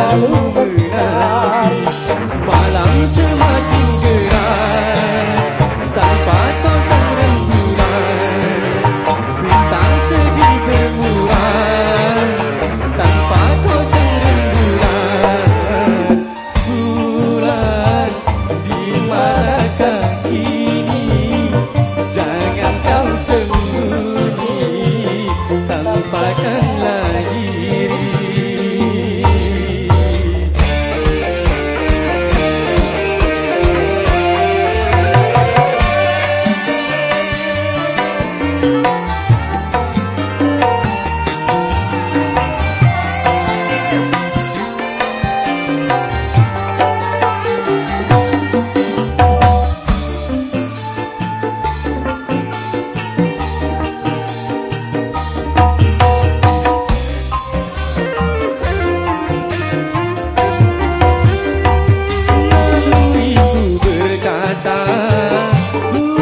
Hallelujah. Uh,